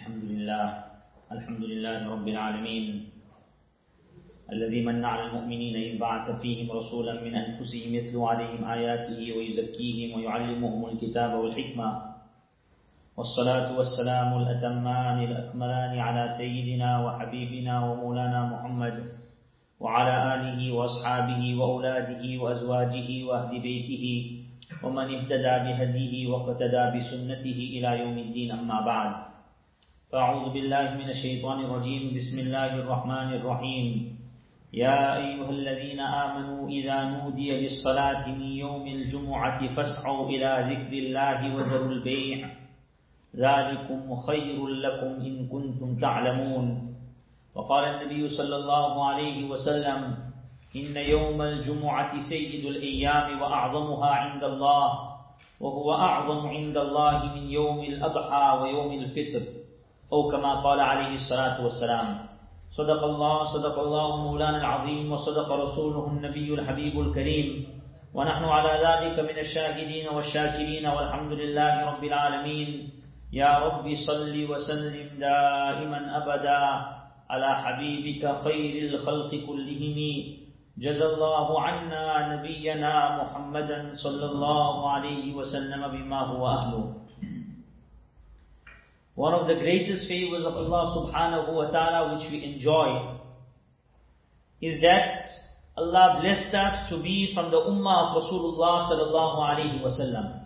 الحمد لله الحمد لله رب العالمين. الذي من على المؤمنين إذ بعث فيهم رسولا من أنفسهم يتلو عليهم آياته ويزكيهم ويعلمهم الكتاب والحكمة. والصلاة والسلام الأتمان الأكملان على سيدنا وحبيبنا ومولانا محمد وعلى آله وأصحابه وأولاده وأزواجه وأهل بيته ومن اهتدى بهديه واقتدى بسنته إلى يوم الدين أما بعد. فأعوذ بالله من الشيطان الرجيم. بسم الله الرحمن الرحيم. يا أيها الذين آمنوا إذا نودي للصلاة من يوم الجمعة فاسعوا إلى ذكر الله وذروا البيع. ذلكم خير لكم إن كنتم تعلمون. وقال النبي صلى الله عليه وسلم إن يوم الجمعة سيد الأيام وأعظمها عند الله وهو أعظم عند الله من يوم الأضحى ويوم الفطر. أو كما قال عليه الصلاة والسلام. صدق الله صدق الله مولانا العظيم وصدق رسوله النبي الحبيب الكريم. ونحن على ذلك من الشاهدين والشاكرين والحمد لله رب العالمين. يا رب صل وسلم دائما أبدا على حبيبك خير الخلق كلهم. جزى الله عنا نبينا محمدا صلى الله عليه وسلم بما هو أهله. One of the greatest favors of Allah subhanahu wa ta'ala which we enjoy is that Allah blessed us to be from the ummah of Rasulullah sallallahu alayhi wasallam.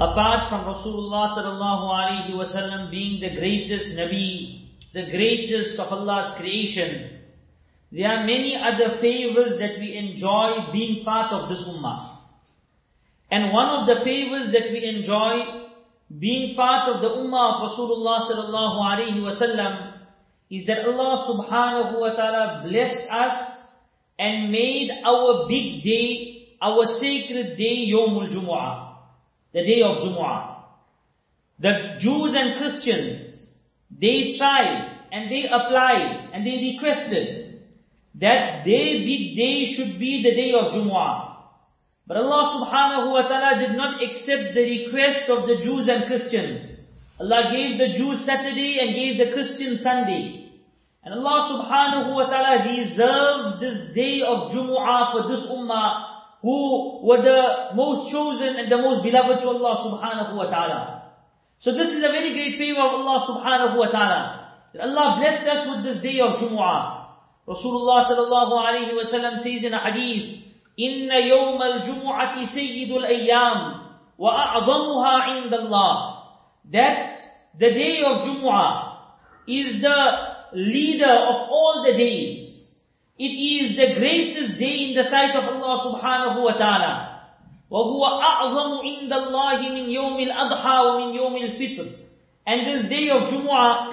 Apart from Rasulullah sallallahu alayhi wasallam being the greatest Nabi, the greatest of Allah's creation, there are many other favors that we enjoy being part of this ummah. And one of the favors that we enjoy being part of the ummah of Rasulullah sallallahu alaihi wasallam is that Allah subhanahu wa ta'ala blessed us and made our big day, our sacred day, Yomul Jumu'ah, the day of Jumu'ah. The Jews and Christians, they tried and they applied and they requested that their big day should be the day of Jumu'ah. But Allah subhanahu wa ta'ala did not accept the request of the Jews and Christians. Allah gave the Jews Saturday and gave the Christians Sunday. And Allah subhanahu wa ta'ala reserved this day of Jumu'ah for this ummah who were the most chosen and the most beloved to Allah subhanahu wa ta'ala. So this is a very great favor of Allah subhanahu wa ta'ala. That Allah blessed us with this day of Jumu'ah. Rasulullah sallallahu alayhi wa sallam says in a hadith, إن يوم الجمعة سيد الأيام وأعظمها عند الله that the day of Jumu'ah is the leader of all the days. It is the greatest day in the sight of Allah subhanahu wa ta'ala. وهو أعظم عند الله من يوم الأضحى ومن يوم الفطر. And this day of Jumu'ah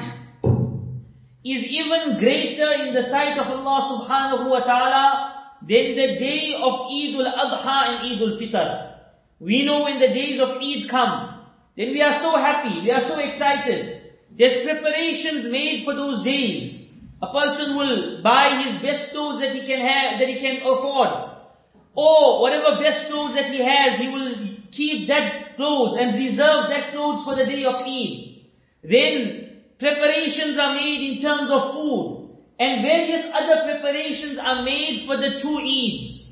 is even greater in the sight of Allah subhanahu wa ta'ala then the day of Eid al-Adha and Eid al-Fitr. We know when the days of Eid come, then we are so happy, we are so excited. There's preparations made for those days. A person will buy his best clothes that he can have, that he can afford. Or whatever best clothes that he has, he will keep that clothes and reserve that clothes for the day of Eid. Then preparations are made in terms of food. And various other preparations are made for the two Eids.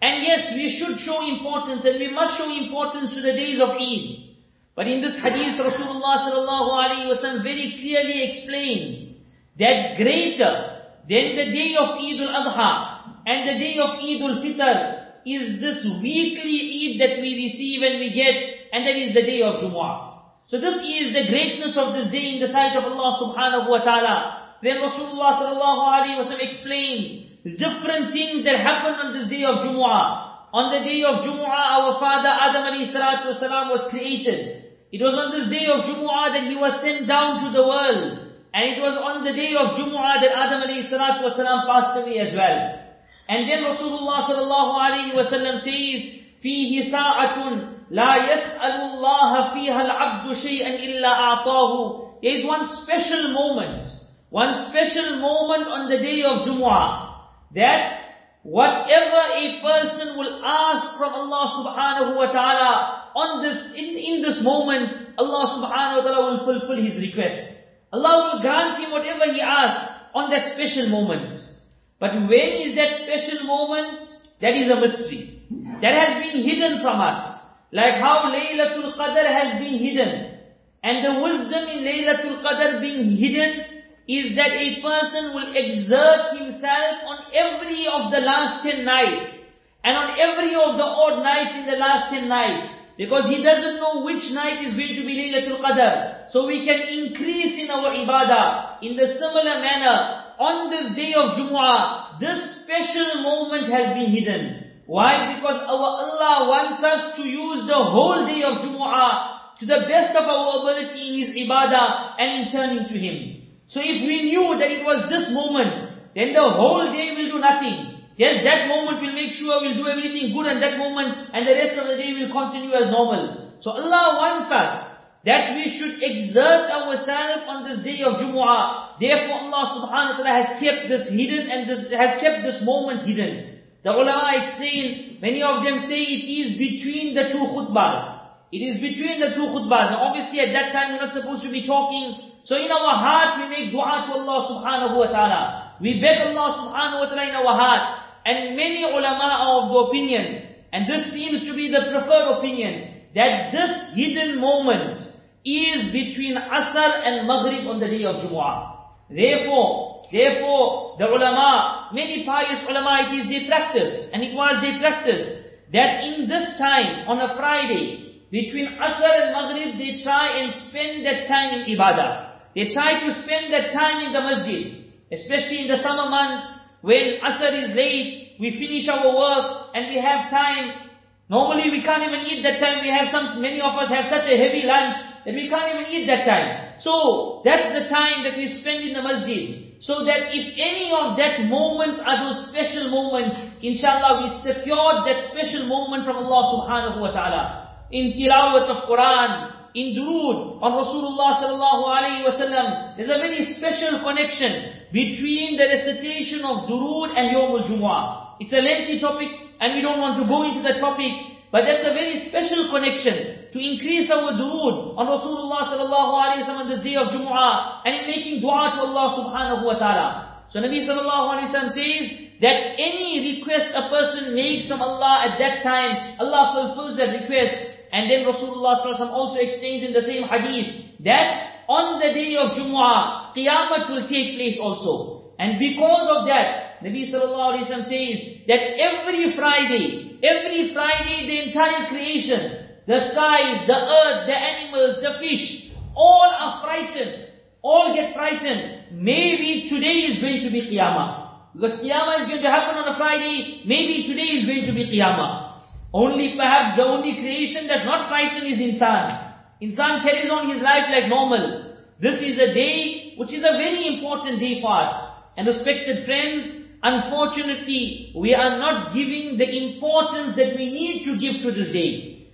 And yes, we should show importance and we must show importance to the days of Eid. But in this hadith, Rasulullah sallallahu alaihi wasallam very clearly explains that greater than the day of Eid al-Adha and the day of Eid al-Fitr is this weekly Eid that we receive and we get, and that is the day of Jumu'ah. So this is the greatness of this day in the sight of Allah subhanahu wa ta'ala. Then Rasulullah sallallahu alaihi wasallam explained different things that happen on this day of Jumu'ah. On the day of Jumu'ah, our father Adam alayhi salatu wasalam was created. It was on this day of Jumu'ah that he was sent down to the world. And it was on the day of Jumu'ah that Adam alayhi salatu wasalam passed away as well. And then Rasulullah sallallahu alaihi wasallam says, فيه ساعة لا يسأل الله فيها العبد شيئا إلا أعطاه. There is one special moment one special moment on the day of Jumu'ah, that whatever a person will ask from Allah subhanahu wa ta'ala on this, in, in this moment, Allah subhanahu wa ta'ala will fulfill his request. Allah will grant him whatever he asks on that special moment. But when is that special moment? That is a mystery. That has been hidden from us. Like how Laylatul Qadr has been hidden. And the wisdom in Laylatul Qadr being hidden is that a person will exert himself on every of the last ten nights. And on every of the odd nights in the last ten nights. Because he doesn't know which night is going to be Laylatul Qadr. So we can increase in our ibadah. In the similar manner, on this day of Jumu'ah, this special moment has been hidden. Why? Because our Allah wants us to use the whole day of Jumu'ah to the best of our ability in His ibadah and in turning to Him. So if we knew that it was this moment, then the whole day will do nothing. Yes, that moment will make sure we'll do everything good and that moment and the rest of the day will continue as normal. So Allah wants us that we should exert ourselves on this day of Jumu'ah. Therefore Allah subhanahu wa ta'ala has kept this hidden and this, has kept this moment hidden. The ulama explain, many of them say it is between the two khutbahs. It is between the two khutbahs. Now obviously at that time we're not supposed to be talking. So in our heart we make dua to Allah subhanahu wa ta'ala. We beg Allah subhanahu wa ta'ala in our heart. And many ulama are of the opinion, and this seems to be the preferred opinion, that this hidden moment is between Asr and Maghrib on the day of Jumu'ah. Therefore, therefore, the ulama, many pious ulama, it is their practice, and it was their practice, that in this time, on a Friday, between Asr and Maghrib, they try and spend that time in Ibadah. They try to spend that time in the masjid, especially in the summer months, when Asr is late, we finish our work and we have time. Normally we can't even eat that time. We have some, many of us have such a heavy lunch that we can't even eat that time. So that's the time that we spend in the masjid. So that if any of that moments are those special moments, inshallah we secured that special moment from Allah subhanahu wa ta'ala. In tilawat of Quran, in durood on Rasulullah sallallahu alayhi wasallam, there's a very special connection between the recitation of durood and Yawm al-Jumu'ah. It's a lengthy topic and we don't want to go into the topic, but that's a very special connection to increase our durood on Rasulullah sallallahu alayhi wasallam this day of Jumu'ah and in making dua to Allah subhanahu wa ta'ala. So Nabi sallallahu alayhi wasallam says that any request a person makes from Allah at that time, Allah fulfills that request and then Rasulullah also explains in the same hadith that on the day of Jumu'ah, Qiyamah will take place also. And because of that, Nabi sallallahu alayhi wa says that every Friday, every Friday the entire creation, the skies, the earth, the animals, the fish, all are frightened. All get frightened. Maybe today is going to be Qiyamah. Because Qiyamah is going to happen on a Friday, maybe today is going to be Qiyamah. Only perhaps the only creation that not frightened is insan. Insan carries on his life like normal. This is a day which is a very important day for us. And respected friends, unfortunately, we are not giving the importance that we need to give to this day.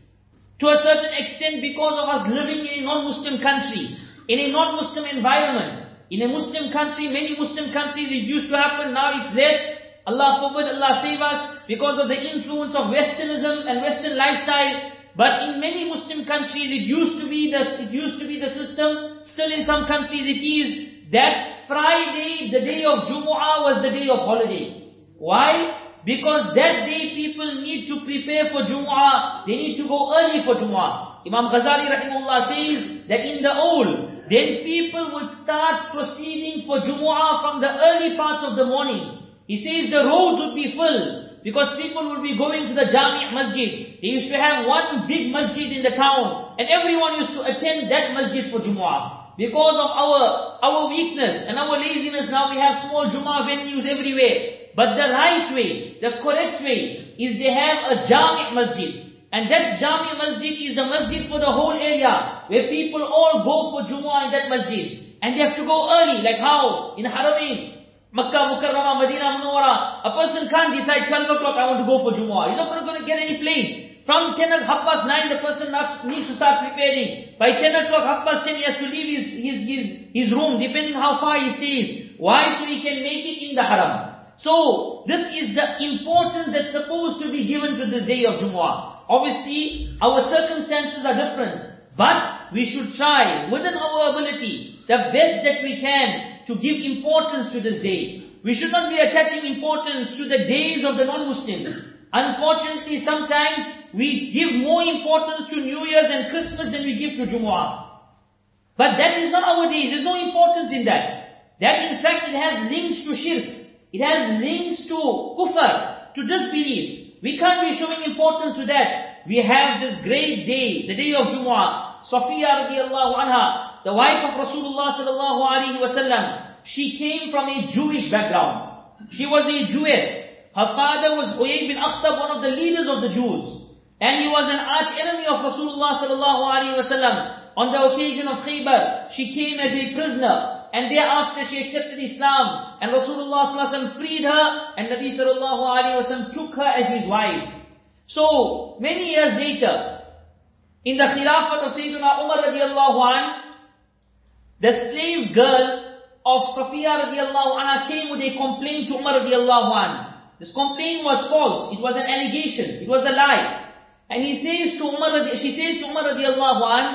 To a certain extent because of us living in a non-Muslim country, in a non-Muslim environment. In a Muslim country, many Muslim countries it used to happen, now it's less. Allah forbid, Allah save us, because of the influence of Westernism and Western lifestyle. But in many Muslim countries, it used to be the, it used to be the system. Still in some countries it is that Friday, the day of Jumu'ah was the day of holiday. Why? Because that day people need to prepare for Jumu'ah. They need to go early for Jumu'ah. Imam Ghazali rahimullah says that in the old, then people would start proceeding for Jumu'ah from the early parts of the morning. He says the roads would be full. Because people would be going to the Jami' Masjid. They used to have one big masjid in the town. And everyone used to attend that masjid for Jumu'ah. Because of our, our weakness and our laziness now we have small Jumu'ah venues everywhere. But the right way, the correct way, is they have a Jami' Masjid. And that Jami' Masjid is the masjid for the whole area, where people all go for Jumu'ah in that masjid. And they have to go early, like how? In Haramain, Makkah, Mukarramah, Medina, Munawwara. A person can't decide 12 o'clock I want to go for Jumu'ah. He's not going to get any place. From 10 o'clock, half past 9, the person needs to start preparing. By 10 o'clock, half past 10, he has to leave his, his, his, his room, depending how far he stays. Why? So he can make it in the haram. So, this is the importance that's supposed to be given to this day of Jumu'ah. Obviously, our circumstances are different. But we should try, within our ability, the best that we can to give importance to this day. We should not be attaching importance to the days of the non-Muslims. Unfortunately, sometimes we give more importance to New Year's and Christmas than we give to Jumu'ah. But that is not our days. There's no importance in that. That in fact it has links to shirk. It has links to kufr, to disbelief. We can't be showing importance to that. We have this great day, the day of Jumu'ah. Safiya radiallahu anha, the wife of Rasulullah sallallahu alaihi wasallam, she came from a Jewish background. She was a Jewess. Her father was Huyay bin Akhtab, one of the leaders of the Jews. And he was an arch enemy of Rasulullah sallallahu alaihi wasallam. On the occasion of Khaybar, she came as a prisoner. And thereafter she accepted Islam. And Rasulullah sallallahu alaihi freed her. And Nabi sallallahu alaihi wasallam took her as his wife. So, many years later, in the Khilafat of Sayyidina Umar radiallahu an, the slave girl of Safiya radiallahu anha came with a complaint to Umar radiallahu an. This complaint was false. It was an allegation. It was a lie. And he says to Umar, she says to Umar radiallahu an,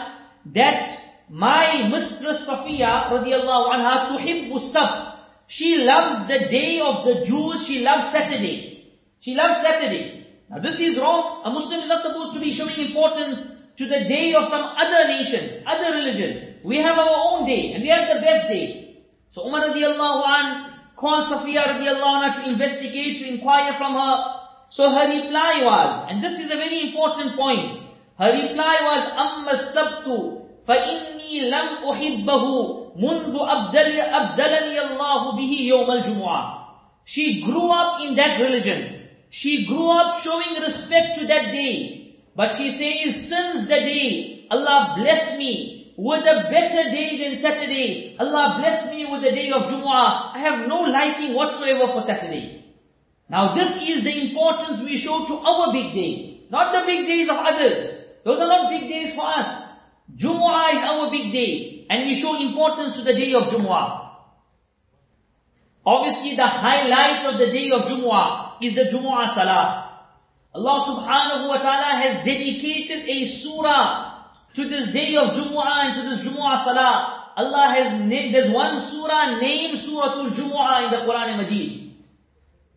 that my mistress Safiya radiallahu anha tuhibbu sabt. She loves the day of the Jews, she loves Saturday. She loves Saturday. Now this is wrong. A Muslim is not supposed to be showing importance to the day of some other nation, other religion. We have our own day, and we have the best day. So Umar radiallahu an called Safiya radiallahu anha to investigate, to inquire from her. So her reply was, and this is a very important point. Her reply was, أما السبت فإني لم أحبه منذ أبدل أبدلني الله به يوم الجمعة. She grew up in that religion. She grew up showing respect to that day. But she says, since the day Allah blessed me with a better day than Saturday, Allah bless me with the day of Jumu'ah, I have no liking whatsoever for Saturday. Now this is the importance we show to our big day, not the big days of others. Those are not big days for us. Jumu'ah is our big day, and we show importance to the day of Jumu'ah. Obviously the highlight of the day of Jumu'ah is the Jumu'ah Salah. Allah subhanahu wa ta'ala has dedicated a surah to this day of Jumu'ah and to this Jumu'ah Salah. Allah has named, there's one surah named Suratul Jumu'ah in the Quran Majid.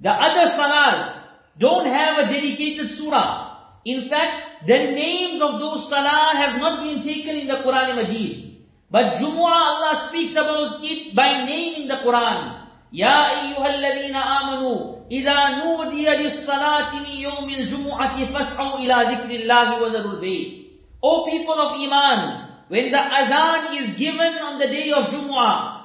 The other salahs don't have a dedicated surah. In fact, the names of those salah have not been taken in the Quran Majid. But Jumu'ah, Allah speaks about it by name in the Quran. يا أيها الذين آمنوا إذا نودي للصلاة من يوم الجمعة فاسعوا إلى ذكر الله وذروا البيت O people of Iman, when the adhan is given on the day of Jumu'ah,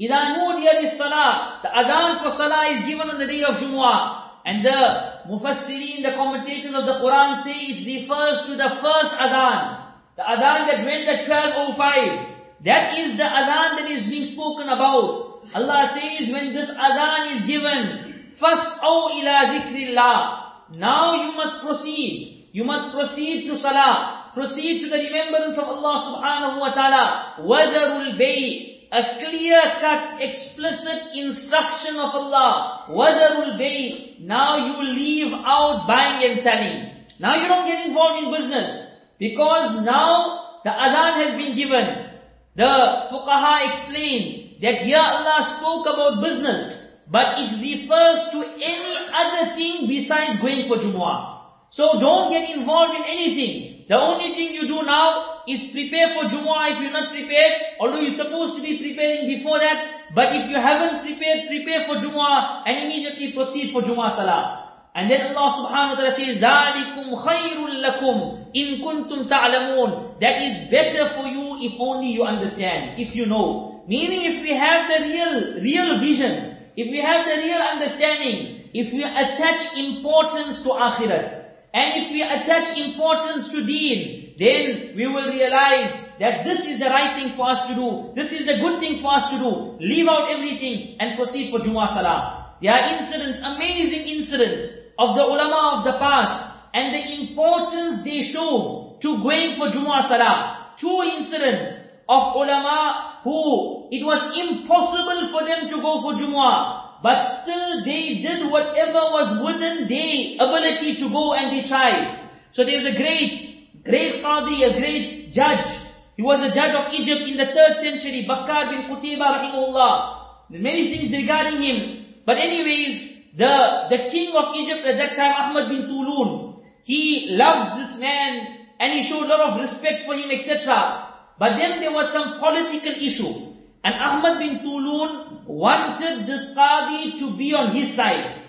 إذا نودي للصلاة, the adhan for salah is given on the day of Jumu'ah, and the mufassirin, the commentators of the Quran say it refers to the first adhan, the adhan that went at 12.05. That is the adhan that is being spoken about. Allah says when this adhan is given, فَاسْأَوْ إِلَى ذِكْرِ اللَّهِ Now you must proceed. You must proceed to salah. Proceed to the remembrance of Allah subhanahu wa ta'ala. وَذَرُ الْبَيْءِ a clear-cut, explicit instruction of Allah. وَذَرُ الْبَيْءِ Now you leave out buying and selling. Now you don't get involved in business. Because now the adhan has been given. The fuqaha explained that here Allah spoke about business, but it refers to any other thing besides going for Jumu'ah. So don't get involved in anything. The only thing you do now is prepare for Jumu'ah if you're not prepared, although you're supposed to be preparing before that, but if you haven't prepared, prepare for Jumu'ah and immediately proceed for Jumu'ah Salah. And then Allah subhanahu wa ta'ala says, ذَلِكُمْ خَيْرٌ لَكُمْ إِن كُنْتُمْ تَعْلَمُونَ That is better for you if only you understand, if you know. Meaning if we have the real, real vision, if we have the real understanding, if we attach importance to akhirat, and if we attach importance to deen, then we will realize that this is the right thing for us to do. This is the good thing for us to do. Leave out everything and proceed for Jumu'ah Salah. There are incidents, amazing incidents of the ulama of the past and the importance they show to going for Jumu'ah Salah. Two incidents of ulama who it was impossible for them to go for Jumu'ah. But still they did whatever was within their ability to go and they tried. So there's a great, great Qadi, a great judge. He was the judge of Egypt in the third century, Bakkar bin Qutayba rahimahullah. Many things regarding him. But anyways, the, the king of Egypt at that time, Ahmad bin Tulun, he loved this man and he showed a lot of respect for him, etc. But then there was some political issue. And Ahmad bin Tulun wanted this Qadi to be on his side.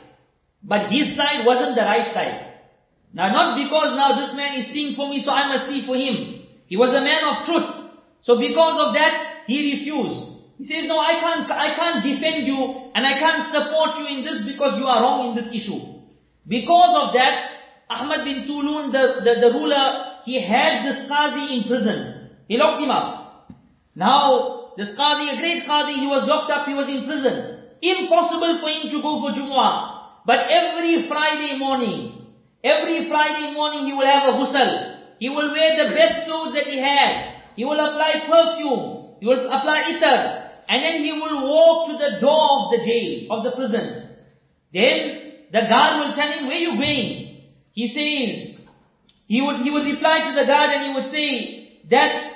But his side wasn't the right side. Now not because now this man is seeing for me, so I must see for him. He was a man of truth. So because of that, he refused. He says, no, I can't, I can't defend you and I can't support you in this because you are wrong in this issue. Because of that, Ahmad bin Tulun, the, the, the ruler, he had this Qazi in prison. He locked him up. Now, this Qadi, a great Qadi, he was locked up, he was in prison. Impossible for him to go for Jumu'ah. But every Friday morning, every Friday morning he will have a ghusl. He will wear the best clothes that he had. He will apply perfume. He will apply itar. And then he will walk to the door of the jail, of the prison. Then the guard will tell him, where are you going? He says, he would, he would reply to the guard and he would say that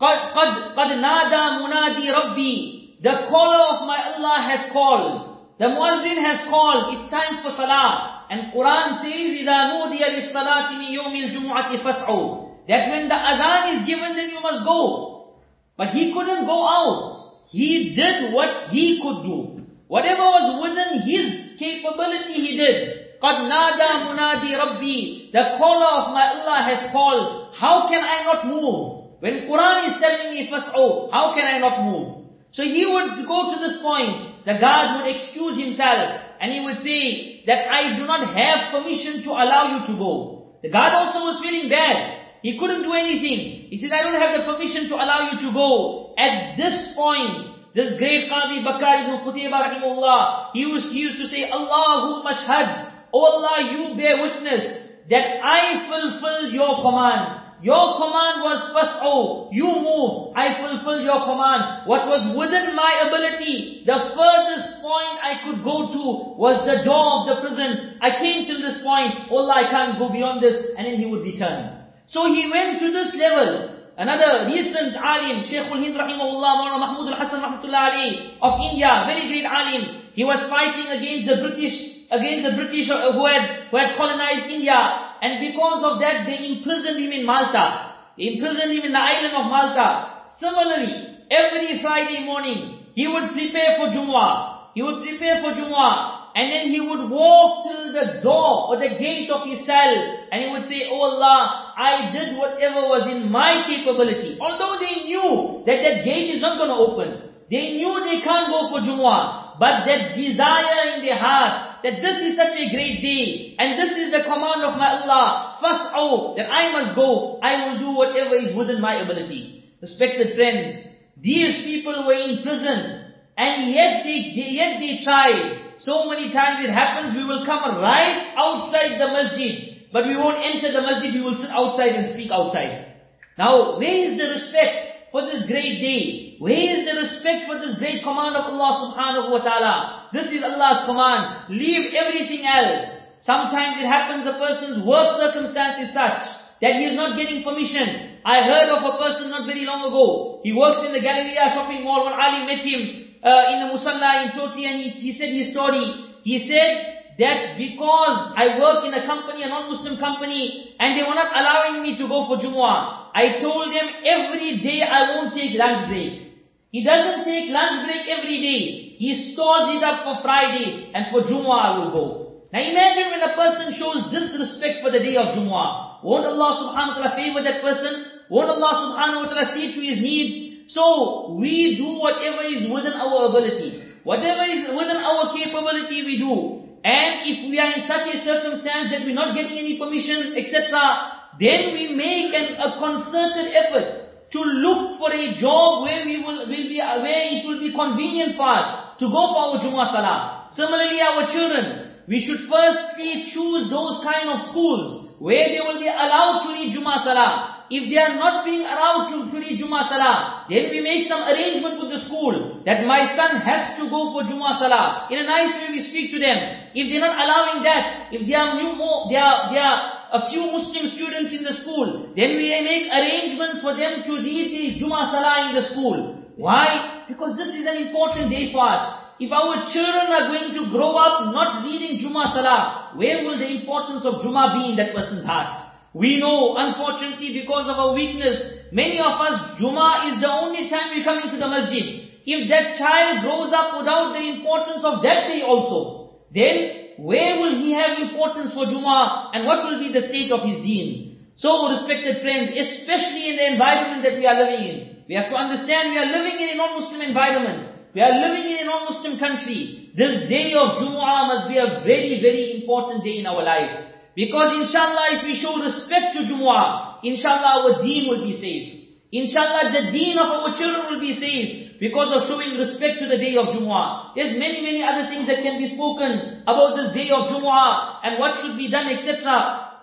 قد, قد, قد نادى منادي ربي The caller of my Allah has called. The muazzin has called. It's time for salah. And Quran says, إِذَا نُودِيَ لِلصَّلَاةِ مِنْ يَوْمِ الْجُمُعَةِ فَاسْعُوا That when the adhan is given, then you must go. But he couldn't go out. He did what he could do. Whatever was within his capability, he did. قَدْ نَادَى مُنَادِي رَبِّي The caller of my Allah has called. How can I not move? When Quran is telling me fas'u, how can I not move? So he would go to this point, the guard would excuse himself, and he would say that I do not have permission to allow you to go. The guard also was feeling bad. He couldn't do anything. He said, I don't have the permission to allow you to go. At this point, this great Qadi Bakkar ibn Qutayba rahimullah, he, was, he used to say, Allahumma shahad, O oh Allah, you bear witness that I fulfill your command. Your command was fas'u. Oh, you move. I fulfill your command. What was within my ability, the furthest point I could go to was the door of the prison. I came to this point. Allah, I can't go beyond this. And then he would return. So he went to this level. Another recent alim, Shaykhul Hind rahimahullah, Maulana Mahmud al-Hasan rahmatullah alayhi, of India, very great alim. He was fighting against the British, against the British who had, who had colonized India. And because of that, they imprisoned him in Malta. They imprisoned him in the island of Malta. Similarly, every Friday morning, he would prepare for Jumu'ah. He would prepare for Jumu'ah. And then he would walk till the door or the gate of his cell. And he would say, Oh Allah, I did whatever was in my capability. Although they knew that that gate is not going to open. They knew they can't go for Jumu'ah. But that desire in the heart, that this is such a great day, and this is the command of my Allah, fas'u, that I must go, I will do whatever is within my ability. Respected friends, these people were in prison, and yet they, yet they tried. So many times it happens, we will come right outside the masjid, but we won't enter the masjid, we will sit outside and speak outside. Now, where is the respect for this great day? Where is the respect for this great command of Allah subhanahu wa ta'ala? This is Allah's command. Leave everything else. Sometimes it happens a person's work circumstance is such that he is not getting permission. I heard of a person not very long ago. He works in the Galleria shopping mall. when Ali met him uh, in the Musalla in Choti and he, he said his story. He said that because I work in a company, a non-Muslim company, and they were not allowing me to go for Jumu'ah, I told them every day I won't take lunch break. He doesn't take lunch break every day. He stores it up for Friday and for Jumu'ah I will go. Now imagine when a person shows disrespect for the day of Jumu'ah. Won't Allah subhanahu wa ta'ala favor that person? Won't Allah subhanahu wa ta'ala see to his needs? So, we do whatever is within our ability. Whatever is within our capability we do. And if we are in such a circumstance that we're not getting any permission, etc., then we make an, a concerted effort to look for a job where we will, will be, uh, where it will be convenient for us to go for our Jummah Salah. Similarly, our children, we should firstly choose those kind of schools where they will be allowed to read Jummah Salah. If they are not being allowed to, to read Jummah Salah, then we make some arrangement with the school that my son has to go for Jummah Salah. In a nice way we speak to them. If they're not allowing that, if they are new more, they are, they are a few Muslim students in the school. Then we make arrangements for them to read the Jummah Salah in the school. Why? Because this is an important day for us. If our children are going to grow up not reading Jummah Salah, where will the importance of Jummah be in that person's heart? We know, unfortunately, because of our weakness, many of us, Jummah is the only time we come into the masjid. If that child grows up without the importance of that day also, then where will he have importance for Jummah and what will be the state of his deen? So, oh, respected friends, especially in the environment that we are living in, we have to understand we are living in a non-Muslim environment. We are living in a non-Muslim country. This day of Jumu'ah must be a very, very important day in our life. Because inshallah, if we show respect to Jumu'ah, inshallah our deen will be safe. Inshallah, the deen of our children will be saved because of showing respect to the day of Jumu'ah. There's many, many other things that can be spoken about this day of Jumu'ah and what should be done, etc.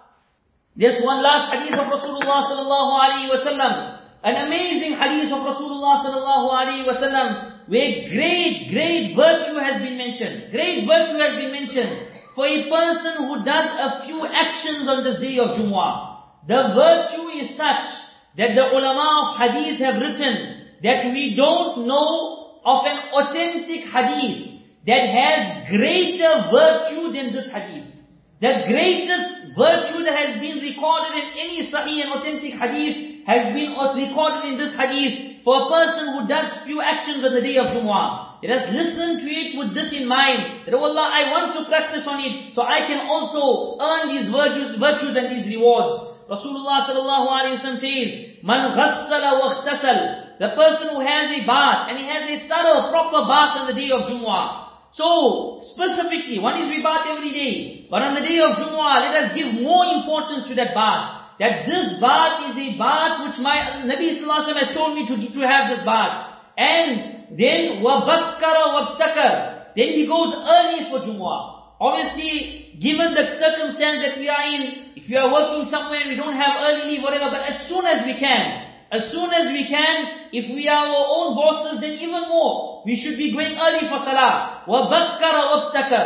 There's one last hadith of Rasulullah sallallahu alaihi wasallam. An amazing hadith of Rasulullah sallallahu alaihi wasallam where great, great virtue has been mentioned. Great virtue has been mentioned for a person who does a few actions on this day of Jumu'ah. The virtue is such that the ulama of hadith have written that we don't know of an authentic hadith that has greater virtue than this hadith. The greatest virtue that has been recorded in any sahih and authentic hadith has been recorded in this hadith for a person who does few actions on the day of Jumu'ah. Let us listen to it with this in mind. That, oh Allah, I want to practice on it so I can also earn these virtues, virtues and these rewards. Rasulullah sallallahu alayhi wa says, Man ghassala wa The person who has a bath and he has a thorough, proper bath on the day of Jumu'ah. So, specifically, one is we bath every day. But on the day of Jumu'ah, let us give more importance to that bath that this bath is a bath which my Nabi Sallallahu has told me to, to have this bath. And then وَبَكَّرَ وَابْتَكَرَ Then he goes early for Jumu'ah. Obviously, given the circumstance that we are in, if we are working somewhere and we don't have early leave, whatever, but as soon as we can, as soon as we can, if we are our own bosses, then even more. We should be going early for salah. وَبَكَّرَ وَابْتَكَرَ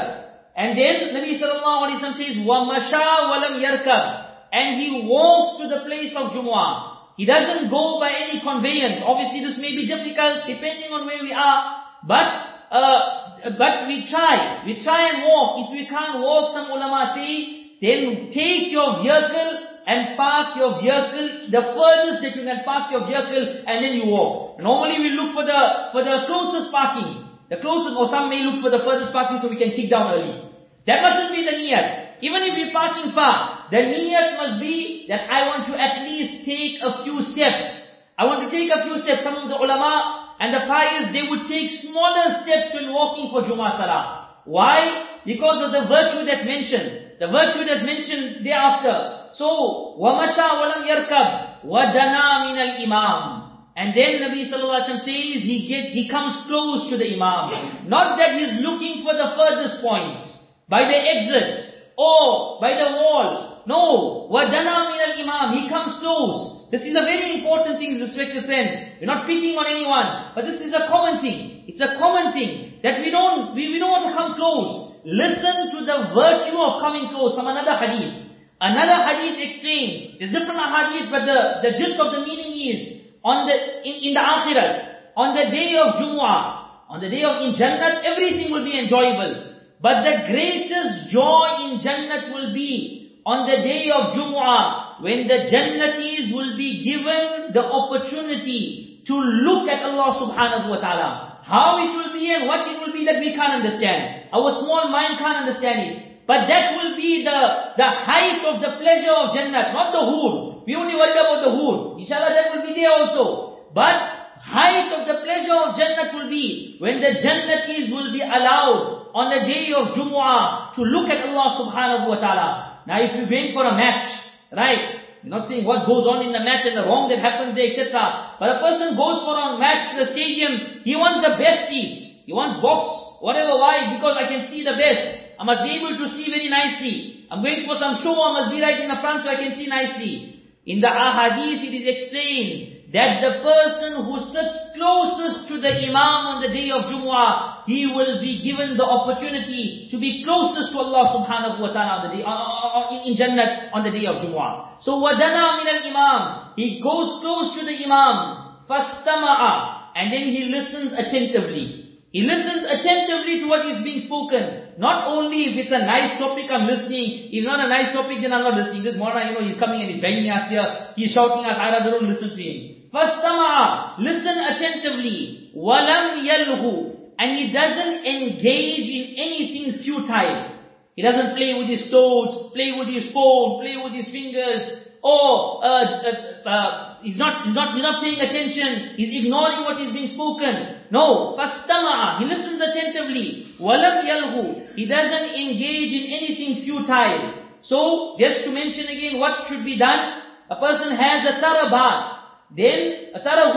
And then Nabi sallallahu alayhi wa sallam says, وَمَشَى وَلَمْ يَرْكَبْ and he walks to the place of Jumu'ah. He doesn't go by any conveyance. Obviously this may be difficult depending on where we are, but uh, but we try. We try and walk. If we can't walk, some ulama say, then take your vehicle and park your vehicle, the furthest that you can park your vehicle and then you walk. Normally we look for the, for the closest parking. The closest, or some may look for the furthest parking so we can kick down early. That mustn't be the niyat. Even if we're parking far, the niyat must be that I want to at least take a few steps. I want to take a few steps. Some of the ulama and the pious, they would take smaller steps when walking for Jummah Salah. Why? Because of the virtue that's mentioned. The virtue that's mentioned thereafter. So, وَمَشَى وَلَمْ يَرْكَبْ وَدَنَا مِنَ الْإِمَامِ and then Nabi Sallallahu Alaihi Wasallam says he get, he comes close to the Imam. Not that he's looking for the furthest point. By the exit. Oh, by the wall. No. وَدَنَا مِنَ الْإِمَامِ He comes close. This is a very important thing, respected friends. We're not picking on anyone, but this is a common thing. It's a common thing that we don't, we, we don't want to come close. Listen to the virtue of coming close from another hadith. Another hadith explains, there's different hadiths, but the, the gist of the meaning is, on the, in, in the akhirat, on the day of Jumu'ah, on the day of in Jannat, everything will be enjoyable. But the greatest joy in Jannat will be on the day of Jumu'ah, when the Jannatis will be given the opportunity to look at Allah subhanahu wa ta'ala. How it will be and what it will be that we can't understand. Our small mind can't understand it. But that will be the, the height of the pleasure of Jannat, not the hoor. We only worry about the hoor. Inshallah that will be there also. But height of the pleasure of Jannat will be when the Jannatis will be allowed on the day of Jumu'ah to look at Allah subhanahu wa ta'ala. Now if you're going for a match, right, you're not saying what goes on in the match and the wrong that happens there, etc. But a person goes for a match the stadium, he wants the best seat. He wants box, whatever, why? Because I can see the best. I must be able to see very nicely. I'm going for some show, I must be right in the front so I can see nicely. In the ahadith it is explained that the person who sits closest to the Imam on the day of Jumu'ah, he will be given the opportunity to be closest to Allah subhanahu wa ta'ala on the day, uh, uh, uh in Jannat on the day of Jumu'ah. So وَدَنَا مِنَ الْإِمَامِ He goes close to the Imam, فَاسْتَمَعَ And then he listens attentively. He listens attentively to what is being spoken. Not only if it's a nice topic, I'm listening. If not a nice topic, then I'm not listening. This morning, you know, he's coming and he's banging us here. He's shouting us, I rather don't listen to him. فَاسْتَمَعَ Listen attentively. وَلَمْ يَلْهُ And he doesn't engage in anything futile. He doesn't play with his toes, play with his phone, play with his fingers, or uh, uh, uh, he's not, he's not, he's not paying attention. He's ignoring what is being spoken. No, فَاسْتَمَعَ He listens attentively. وَلَمْ يَلْغُ He doesn't engage in anything futile. So, just to mention again what should be done, a person has a thorough bath, then a thorough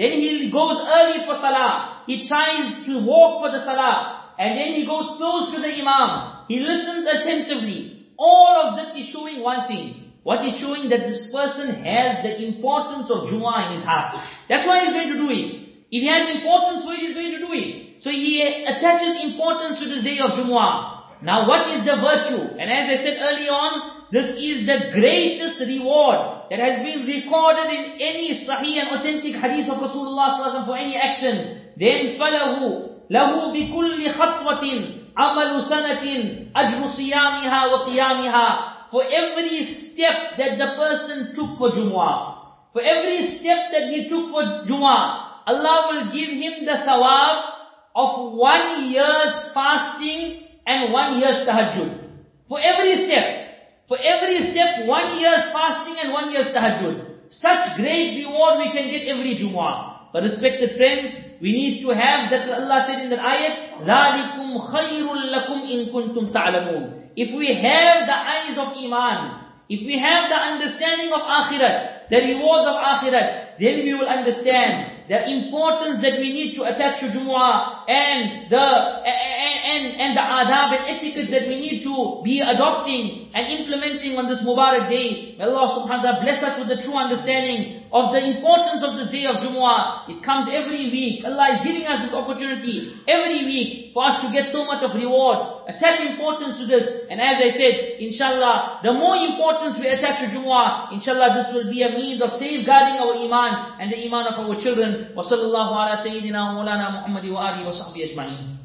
then he goes early for salah, he tries to walk for the salah, and then he goes close to the imam, he listens attentively. All of this is showing one thing, what is showing that this person has the importance of Jumu'ah in his heart. That's why he's going to do it. If he has importance for it, he's going to do it. So he attaches importance to this day of Jumu'ah. Now what is the virtue? And as I said early on, this is the greatest reward that has been recorded in any sahih and authentic hadith of Rasulullah for any action. Then فَلَهُ لَهُ بِكُلِّ خَطْوَةٍ عَمَلُ سَنَةٍ أَجْرُ صِيَامِهَا وَقِيَامِهَا for every step that the person took for Jumu'ah, for every step that he took for Jumu'ah, Allah will give him the thawab of one year's fasting and one year's tahajjud. For every step, for every step, one year's fasting and one year's tahajjud. Such great reward we can get every Jumu'ah. But respected friends, we need to have, that's what Allah said in that ayat, ذَلِكُمْ خَيْرٌ لَكُمْ إِن كُنْتُمْ تَعْلَمُونَ if we have the eyes of Iman, if we have the understanding of Akhirat, the rewards of Akhirat, then we will understand the importance that we need to attach to Jumu'ah and the and, and, the adab and etiquettes that we need to be adopting and implementing on this Mubarak day. May Allah subhanahu wa ta'ala bless us with the true understanding of the importance of this day of Jumu'ah. It comes every week. Allah is giving us this opportunity every week for us to get so much of reward. Attach importance to this. And as I said, inshallah, the more importance we attach to Jumu'ah, inshallah this will be a means of safeguarding our iman and the iman of our children. Wa maulana Muhammadi wa alihi wa sahbihi ajma'in.